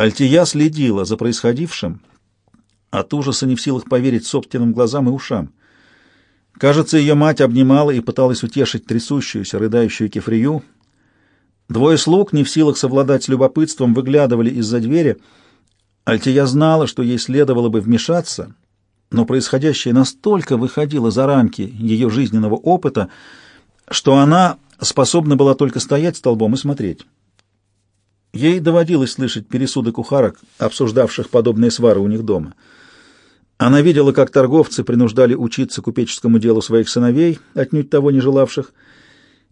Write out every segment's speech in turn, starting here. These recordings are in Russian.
Альтия следила за происходившим, от ужаса не в силах поверить собственным глазам и ушам. Кажется, ее мать обнимала и пыталась утешить трясущуюся, рыдающую кефрию. Двое слуг, не в силах совладать с любопытством, выглядывали из-за двери. Альтия знала, что ей следовало бы вмешаться, но происходящее настолько выходило за рамки ее жизненного опыта, что она способна была только стоять столбом и смотреть. Ей доводилось слышать пересуды кухарок, обсуждавших подобные свары у них дома — она видела, как торговцы принуждали учиться купеческому делу своих сыновей, отнюдь того не желавших,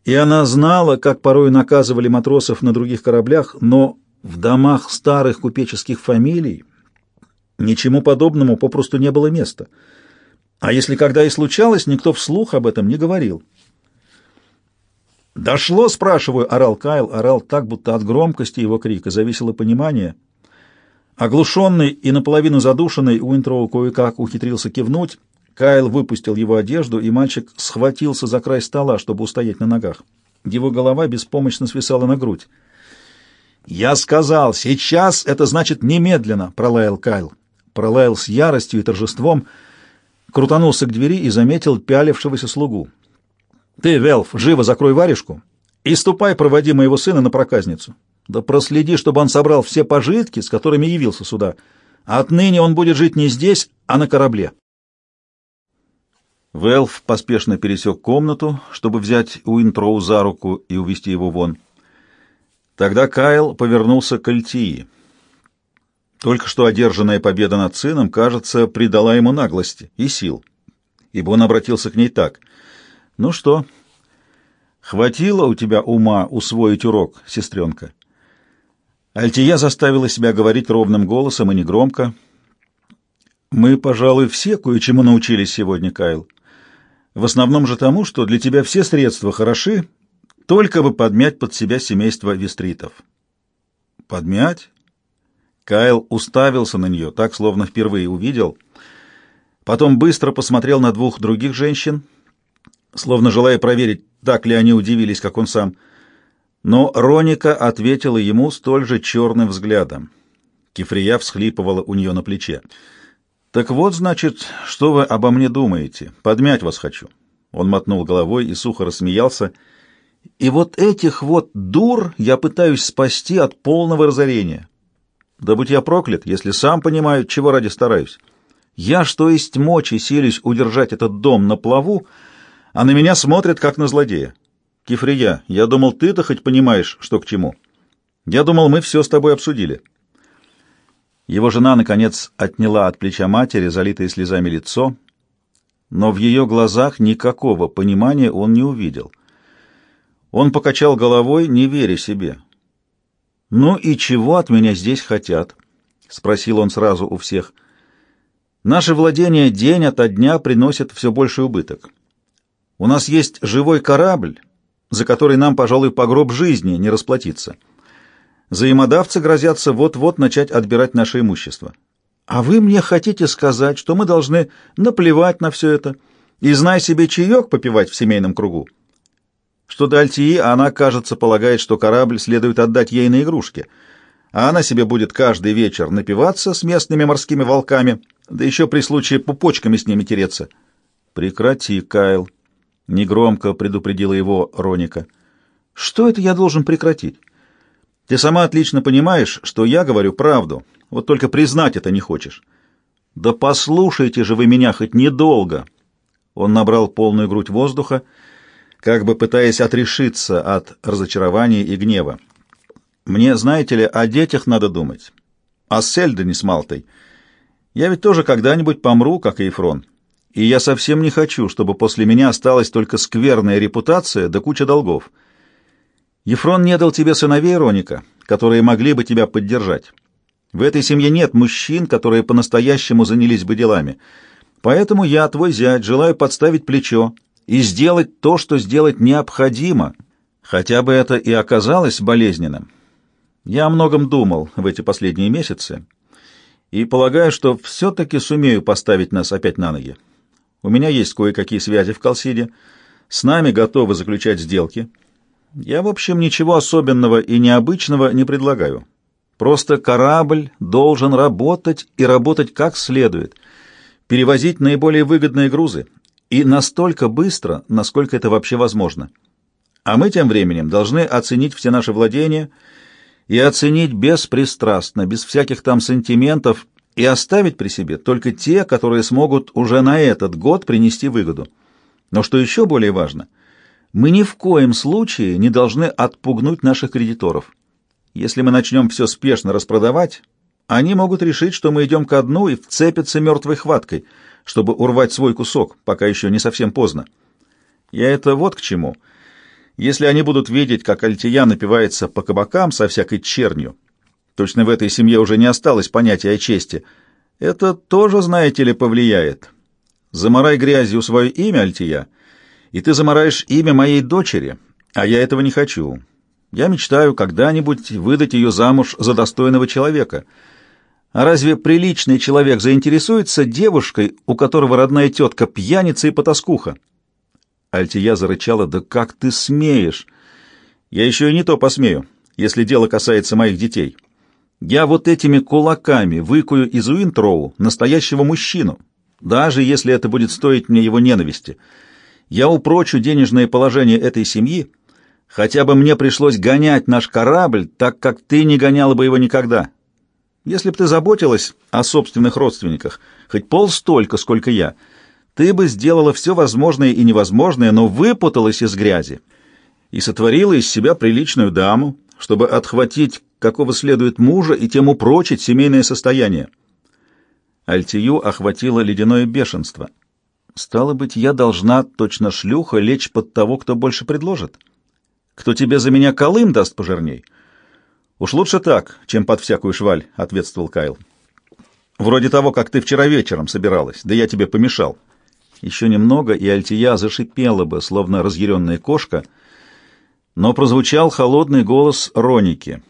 и она знала, как порой наказывали матросов на других кораблях, но в домах старых купеческих фамилий ничему подобному попросту не было места. А если когда и случалось, никто вслух об этом не говорил. «Дошло, спрашиваю!» — орал Кайл, орал так, будто от громкости его крика зависело понимание — Оглушенный и наполовину задушенный, Уинтроу кое-как ухитрился кивнуть. Кайл выпустил его одежду, и мальчик схватился за край стола, чтобы устоять на ногах. Его голова беспомощно свисала на грудь. «Я сказал, сейчас это значит немедленно!» — пролаял Кайл. Пролаял с яростью и торжеством, крутанулся к двери и заметил пялившегося слугу. «Ты, Велф, живо закрой варежку и ступай проводи моего сына на проказницу. Да проследи, чтобы он собрал все пожитки, с которыми явился сюда. отныне он будет жить не здесь, а на корабле. Велф поспешно пересек комнату, чтобы взять Уинтроу за руку и увести его вон. Тогда Кайл повернулся к Альтии. Только что одержанная победа над сыном, кажется, придала ему наглости и сил, ибо он обратился к ней так. «Ну что, хватило у тебя ума усвоить урок, сестренка?» Альтия заставила себя говорить ровным голосом и негромко. «Мы, пожалуй, все кое-чему научились сегодня, Кайл. В основном же тому, что для тебя все средства хороши, только бы подмять под себя семейство вестритов». «Подмять?» Кайл уставился на нее, так, словно впервые увидел. Потом быстро посмотрел на двух других женщин, словно желая проверить, так ли они удивились, как он сам — но Роника ответила ему столь же черным взглядом. Кифрия всхлипывала у нее на плече. «Так вот, значит, что вы обо мне думаете? Подмять вас хочу». Он мотнул головой и сухо рассмеялся. «И вот этих вот дур я пытаюсь спасти от полного разорения. Да будь я проклят, если сам понимаю, чего ради стараюсь. Я, что есть мочи, силюсь удержать этот дом на плаву, а на меня смотрят, как на злодея. Кифрия, я думал, ты-то хоть понимаешь, что к чему. Я думал, мы все с тобой обсудили. Его жена, наконец, отняла от плеча матери залитое слезами лицо, но в ее глазах никакого понимания он не увидел. Он покачал головой, не веря себе. «Ну и чего от меня здесь хотят?» — спросил он сразу у всех. «Наши владения день ото дня приносят все больший убыток. У нас есть живой корабль, за который нам, пожалуй, по гроб жизни не расплатиться. Взаимодавцы грозятся вот-вот начать отбирать наше имущество. А вы мне хотите сказать, что мы должны наплевать на все это и, зная себе, чаек попивать в семейном кругу? Что до Альтии, она, кажется, полагает, что корабль следует отдать ей на игрушки, а она себе будет каждый вечер напиваться с местными морскими волками, да еще при случае пупочками с ними тереться. Прекрати, Кайл, Негромко предупредила его Роника. «Что это я должен прекратить? Ты сама отлично понимаешь, что я говорю правду, вот только признать это не хочешь». «Да послушайте же вы меня хоть недолго!» Он набрал полную грудь воздуха, как бы пытаясь отрешиться от разочарования и гнева. «Мне, знаете ли, о детях надо думать, о Сельдене с Малтой. Я ведь тоже когда-нибудь помру, как и Ефрон и я совсем не хочу, чтобы после меня осталась только скверная репутация да куча долгов. Ефрон не дал тебе сыновей, Роника, которые могли бы тебя поддержать. В этой семье нет мужчин, которые по-настоящему занялись бы делами. Поэтому я, твой зять, желаю подставить плечо и сделать то, что сделать необходимо, хотя бы это и оказалось болезненным. Я о многом думал в эти последние месяцы и полагаю, что все-таки сумею поставить нас опять на ноги. У меня есть кое-какие связи в Колсиде. С нами готовы заключать сделки. Я, в общем, ничего особенного и необычного не предлагаю. Просто корабль должен работать и работать как следует, перевозить наиболее выгодные грузы и настолько быстро, насколько это вообще возможно. А мы тем временем должны оценить все наши владения и оценить беспристрастно, без всяких там сантиментов, и оставить при себе только те, которые смогут уже на этот год принести выгоду. Но что еще более важно, мы ни в коем случае не должны отпугнуть наших кредиторов. Если мы начнем все спешно распродавать, они могут решить, что мы идем ко дну и вцепятся мертвой хваткой, чтобы урвать свой кусок, пока еще не совсем поздно. Я это вот к чему. Если они будут видеть, как Альтия напивается по кабакам со всякой чернью, точно в этой семье уже не осталось понятия о чести, это тоже, знаете ли, повлияет. Замарай грязью свое имя, Альтия, и ты замараешь имя моей дочери, а я этого не хочу. Я мечтаю когда-нибудь выдать ее замуж за достойного человека. А разве приличный человек заинтересуется девушкой, у которого родная тетка пьяница и потаскуха? Альтия зарычала, «Да как ты смеешь? Я еще и не то посмею, если дело касается моих детей. Я вот этими кулаками выкую из Уинтроу настоящего мужчину, даже если это будет стоить мне его ненависти. Я упрочу денежное положение этой семьи, Хотя бы мне пришлось гонять наш корабль, так как ты не гоняла бы его никогда. Если бы ты заботилась о собственных родственниках, хоть пол столько, сколько я, ты бы сделала все возможное и невозможное, но выпуталась из грязи и сотворила из себя приличную даму, чтобы отхватить какого следует мужа и тем упрочить семейное состояние. Альтию охватило ледяное бешенство. Стало быть, я должна, точно шлюха, лечь под того, кто больше предложит кто тебе за меня колым даст пожирней. Уж лучше так, чем под всякую шваль, — ответствовал Кайл. Вроде того, как ты вчера вечером собиралась, да я тебе помешал. Еще немного, и Альтия зашипела бы, словно разъяренная кошка, но прозвучал холодный голос Роники.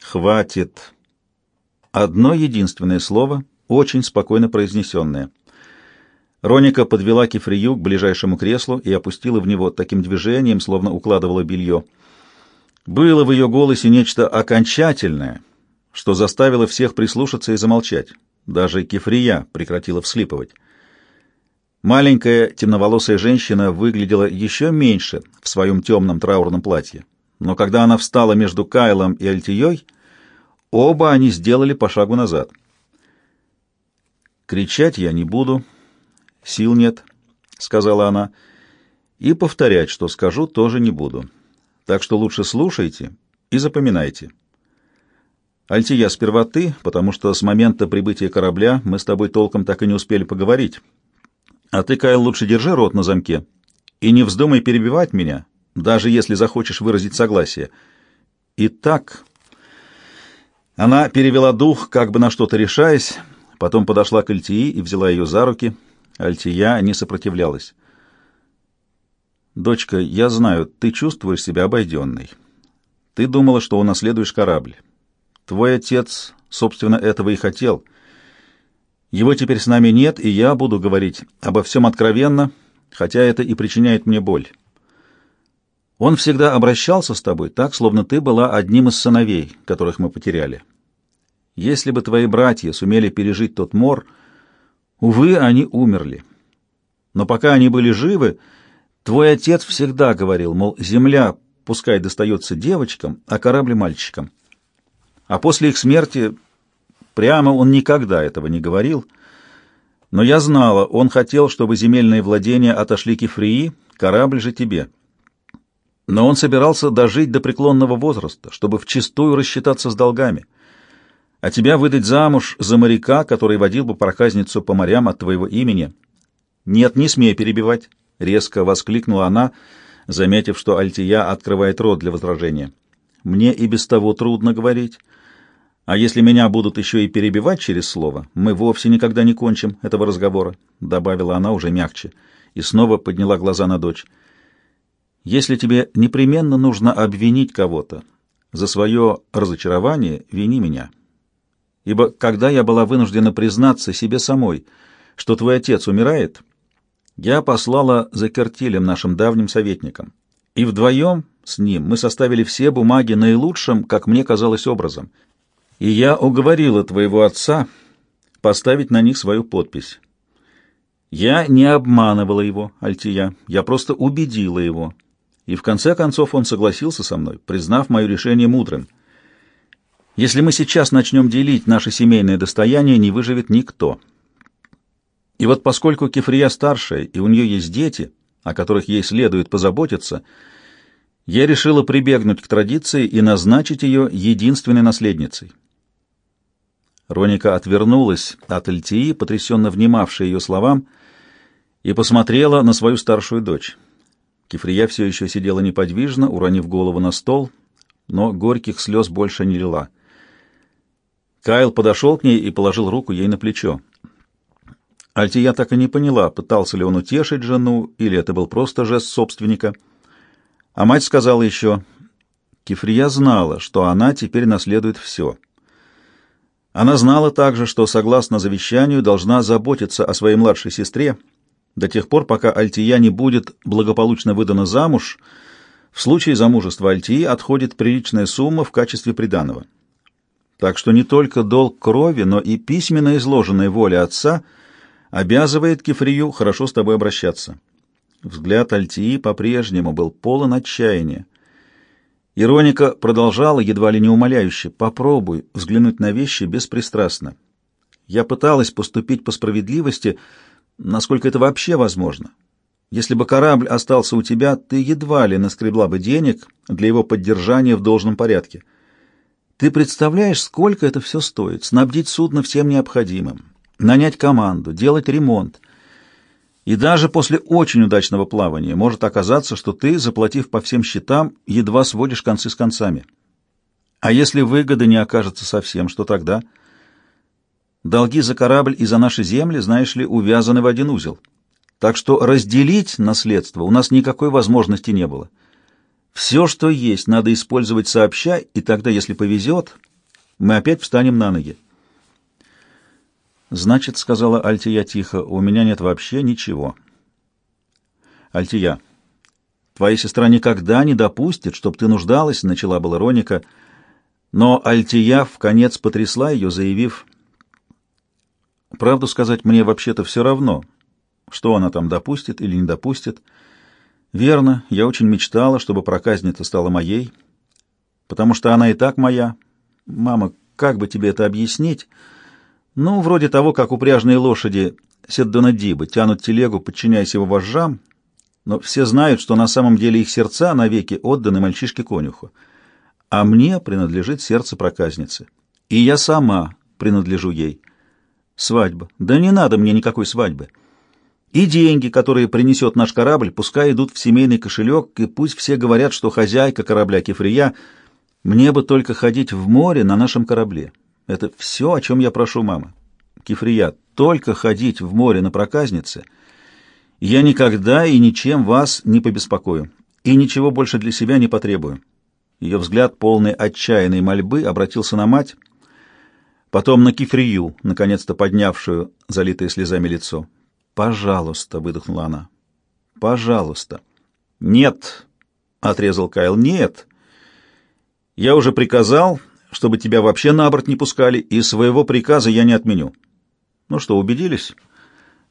«Хватит!» Одно единственное слово, очень спокойно произнесенное — Роника подвела Кефрию к ближайшему креслу и опустила в него таким движением, словно укладывала белье. Было в ее голосе нечто окончательное, что заставило всех прислушаться и замолчать. Даже Кефрия прекратила вслипывать. Маленькая темноволосая женщина выглядела еще меньше в своем темном траурном платье, но когда она встала между Кайлом и Альтией, оба они сделали по шагу назад. «Кричать я не буду», Сил нет, — сказала она, — и повторять, что скажу, тоже не буду. Так что лучше слушайте и запоминайте. Альтия, сперва ты, потому что с момента прибытия корабля мы с тобой толком так и не успели поговорить. А ты, Кайл, лучше держи рот на замке и не вздумай перебивать меня, даже если захочешь выразить согласие. Итак, она перевела дух, как бы на что-то решаясь, потом подошла к Альтии и взяла ее за руки — Альтия не сопротивлялась. «Дочка, я знаю, ты чувствуешь себя обойденной. Ты думала, что унаследуешь корабль. Твой отец, собственно, этого и хотел. Его теперь с нами нет, и я буду говорить обо всем откровенно, хотя это и причиняет мне боль. Он всегда обращался с тобой так, словно ты была одним из сыновей, которых мы потеряли. Если бы твои братья сумели пережить тот мор — Увы, они умерли. Но пока они были живы, твой отец всегда говорил, мол, земля пускай достается девочкам, а корабль мальчикам. А после их смерти прямо он никогда этого не говорил. Но я знала, он хотел, чтобы земельные владения отошли Кефрии, корабль же тебе. Но он собирался дожить до преклонного возраста, чтобы вчистую рассчитаться с долгами а тебя выдать замуж за моряка, который водил бы проказницу по морям от твоего имени. Нет, не смей перебивать, — резко воскликнула она, заметив, что Альтия открывает рот для возражения. Мне и без того трудно говорить. А если меня будут еще и перебивать через слово, мы вовсе никогда не кончим этого разговора, — добавила она уже мягче, и снова подняла глаза на дочь. Если тебе непременно нужно обвинить кого-то за свое разочарование, вини меня ибо когда я была вынуждена признаться себе самой, что твой отец умирает, я послала за Кертилем, нашим давним советником, и вдвоем с ним мы составили все бумаги наилучшим, как мне казалось, образом. И я уговорила твоего отца поставить на них свою подпись. Я не обманывала его, Альтия, я просто убедила его. И в конце концов он согласился со мной, признав мое решение мудрым. Если мы сейчас начнем делить наше семейное достояние, не выживет никто. И вот поскольку Кефрия старшая, и у нее есть дети, о которых ей следует позаботиться, я решила прибегнуть к традиции и назначить ее единственной наследницей. Роника отвернулась от Альтии, потрясенно внимавшей ее словам, и посмотрела на свою старшую дочь. Кефрия все еще сидела неподвижно, уронив голову на стол, но горьких слез больше не лила. Кайл подошел к ней и положил руку ей на плечо. Альтия так и не поняла, пытался ли он утешить жену, или это был просто жест собственника. А мать сказала еще, Кефрия знала, что она теперь наследует все. Она знала также, что, согласно завещанию, должна заботиться о своей младшей сестре, до тех пор, пока Альтия не будет благополучно выдана замуж, в случае замужества Альтии отходит приличная сумма в качестве приданого. Так что не только долг крови, но и письменно изложенная воля отца обязывает Кефрию хорошо с тобой обращаться. Взгляд Альтии по-прежнему был полон отчаяния. Ироника продолжала едва ли не умоляюще. «Попробуй взглянуть на вещи беспристрастно. Я пыталась поступить по справедливости, насколько это вообще возможно. Если бы корабль остался у тебя, ты едва ли наскребла бы денег для его поддержания в должном порядке. Ты представляешь, сколько это все стоит? Снабдить судно всем необходимым, нанять команду, делать ремонт. И даже после очень удачного плавания может оказаться, что ты, заплатив по всем счетам, едва сводишь концы с концами. А если выгоды не окажется совсем, что тогда – Долги за корабль и за наши земли, знаешь ли, увязаны в один узел. Так что разделить наследство у нас никакой возможности не было. Все, что есть, надо использовать сообща, и тогда, если повезет, мы опять встанем на ноги. «Значит, — сказала Альтия тихо, — у меня нет вообще ничего». «Альтия, твоя сестра никогда не допустит, чтоб ты нуждалась», — начала была Роника, но Альтия в конец потрясла ее, заявив, Правду сказать, мне вообще-то все равно, что она там допустит или не допустит. Верно, я очень мечтала, чтобы проказница стала моей, потому что она и так моя. Мама, как бы тебе это объяснить? Ну, вроде того, как упряжные лошади Седдонадибы тянут телегу, подчиняясь его вожжам, но все знают, что на самом деле их сердца навеки отданы мальчишке-конюху. А мне принадлежит сердце проказницы, и я сама принадлежу ей. Свадьба. Да не надо мне никакой свадьбы. И деньги, которые принесет наш корабль, пускай идут в семейный кошелек, и пусть все говорят, что хозяйка корабля Кефрия. Мне бы только ходить в море на нашем корабле. Это все, о чем я прошу, мама. Кефрия, только ходить в море на проказнице. Я никогда и ничем вас не побеспокою, и ничего больше для себя не потребую. Ее взгляд, полный отчаянной мольбы, обратился на мать — потом на Кифрию, наконец-то поднявшую залитое слезами лицо. «Пожалуйста», — выдохнула она, — «пожалуйста». «Нет», — отрезал Кайл, — «нет. Я уже приказал, чтобы тебя вообще на борт не пускали, и своего приказа я не отменю». «Ну что, убедились?»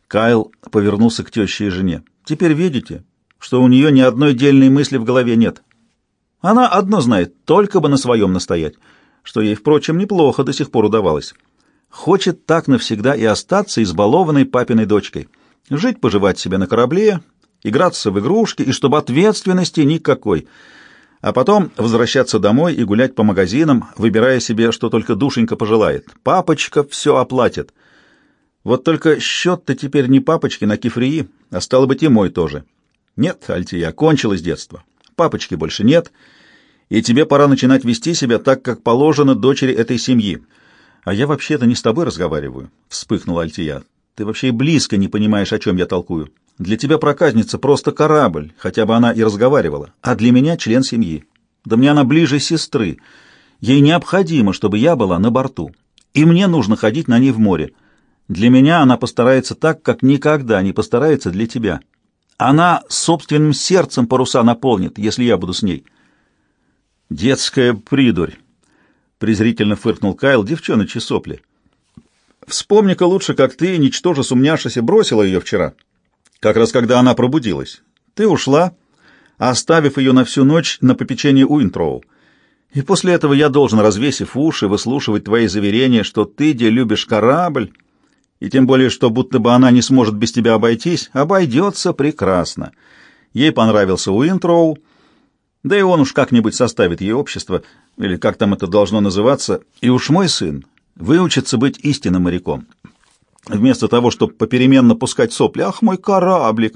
Кайл повернулся к теще и жене. «Теперь видите, что у нее ни одной дельной мысли в голове нет. Она одно знает, только бы на своем настоять» что ей, впрочем, неплохо до сих пор удавалось. Хочет так навсегда и остаться избалованной папиной дочкой. Жить-поживать себе на корабле, играться в игрушки, и чтобы ответственности никакой. А потом возвращаться домой и гулять по магазинам, выбирая себе, что только душенька пожелает. Папочка все оплатит. Вот только счет-то теперь не папочки на кифрии, а стало быть и мой тоже. Нет, Альтия, кончилось детство. Папочки больше нет — и тебе пора начинать вести себя так, как положено дочери этой семьи. А я вообще-то не с тобой разговариваю, — вспыхнула Альтия. Ты вообще и близко не понимаешь, о чем я толкую. Для тебя проказница просто корабль, хотя бы она и разговаривала, а для меня член семьи. Да мне она ближе сестры. Ей необходимо, чтобы я была на борту, и мне нужно ходить на ней в море. Для меня она постарается так, как никогда не постарается для тебя. Она собственным сердцем паруса наполнит, если я буду с ней». Детская придурь. презрительно фыркнул Кайл, девчоночи сопли. Вспомни-ка лучше, как ты, ничтоже сумняшися, бросила ее вчера. Как раз когда она пробудилась. Ты ушла, оставив ее на всю ночь на попечении Уинтроу. И после этого я должен, развесив уши, выслушивать твои заверения, что ты, где любишь корабль, и тем более, что будто бы она не сможет без тебя обойтись, обойдется прекрасно. Ей понравился Уинтроу, да и он уж как-нибудь составит ей общество, или как там это должно называться, и уж мой сын выучится быть истинным моряком. Вместо того, чтобы попеременно пускать сопли, ах, мой кораблик,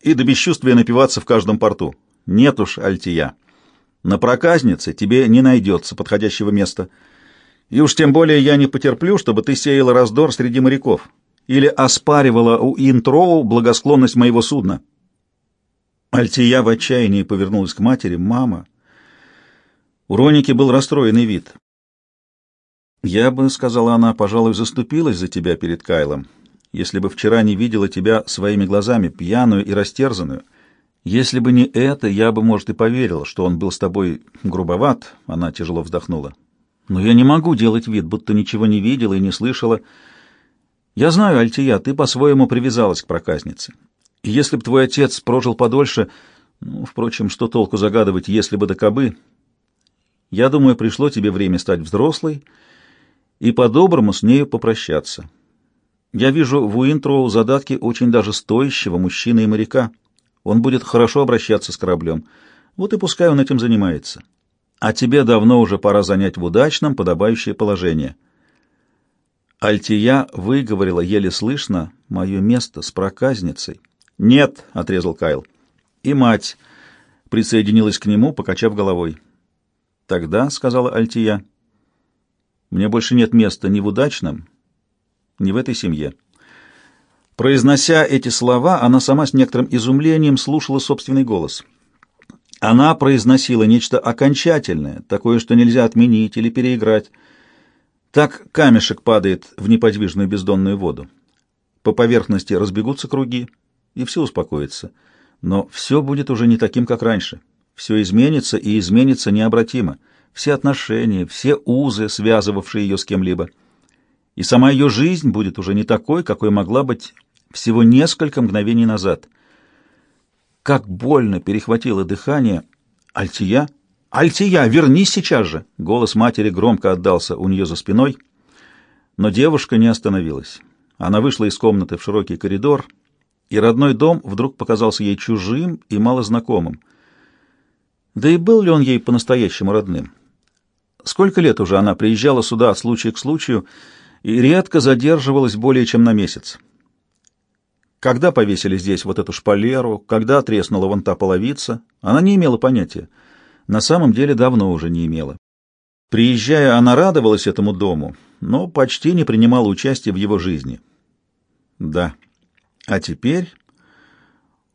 и до бесчувствия напиваться в каждом порту. Нет уж, Альтия. На проказнице тебе не найдется подходящего места. И уж тем более я не потерплю, чтобы ты сеяла раздор среди моряков или оспаривала у Интроу благосклонность моего судна. Альтия в отчаянии повернулась к матери. «Мама!» У Роники был расстроенный вид. «Я бы, — сказала она, — пожалуй, заступилась за тебя перед Кайлом, если бы вчера не видела тебя своими глазами, пьяную и растерзанную. Если бы не это, я бы, может, и поверила, что он был с тобой грубоват, — она тяжело вздохнула. Но я не могу делать вид, будто ничего не видела и не слышала. Я знаю, Альтия, ты по-своему привязалась к проказнице. Если б твой отец прожил подольше, ну, впрочем, что толку загадывать, если бы да кобы, я думаю, пришло тебе время стать взрослой и по-доброму с нею попрощаться. Я вижу в Уинтроу задатки очень даже стоящего мужчины и моряка. Он будет хорошо обращаться с кораблем. Вот и пускай он этим занимается. А тебе давно уже пора занять в удачном подобающее положение. Альтия выговорила еле слышно мое место с проказницей. «Нет», — отрезал Кайл. И мать присоединилась к нему, покачав головой. «Тогда», — сказала Альтия, — «мне больше нет места ни в удачном, ни в этой семье». Произнося эти слова, она сама с некоторым изумлением слушала собственный голос. Она произносила нечто окончательное, такое, что нельзя отменить или переиграть. Так камешек падает в неподвижную бездонную воду. По поверхности разбегутся круги, и все успокоится. Но все будет уже не таким, как раньше. Все изменится и изменится необратимо. Все отношения, все узы, связывавшие ее с кем-либо. И сама ее жизнь будет уже не такой, какой могла быть всего несколько мгновений назад. Как больно перехватило дыхание. «Альтия! Альтия, вернись сейчас же!» Голос матери громко отдался у нее за спиной, но девушка не остановилась. Она вышла из комнаты в широкий коридор, и родной дом вдруг показался ей чужим и малознакомым. Да и был ли он ей по-настоящему родным? Сколько лет уже она приезжала сюда от случая к случаю и редко задерживалась более чем на месяц. Когда повесили здесь вот эту шпалеру, когда треснула вон та половица, она не имела понятия. На самом деле давно уже не имела. Приезжая, она радовалась этому дому, но почти не принимала участия в его жизни. Да, а теперь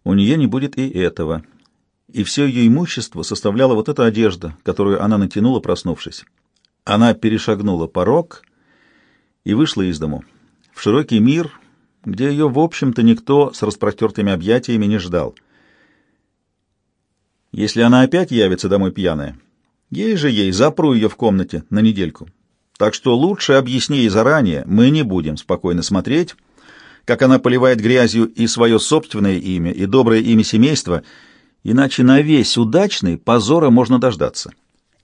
у нее не будет и этого. И все ее имущество составляла вот эта одежда, которую она натянула, проснувшись. Она перешагнула порог и вышла из дому. В широкий мир, где ее, в общем-то, никто с распростертыми объятиями не ждал. Если она опять явится домой пьяная, ей же ей запру ее в комнате на недельку. Так что лучше объясни ей заранее, мы не будем спокойно смотреть, как она поливает грязью и свое собственное имя, и доброе имя семейства, иначе на весь удачный позора можно дождаться.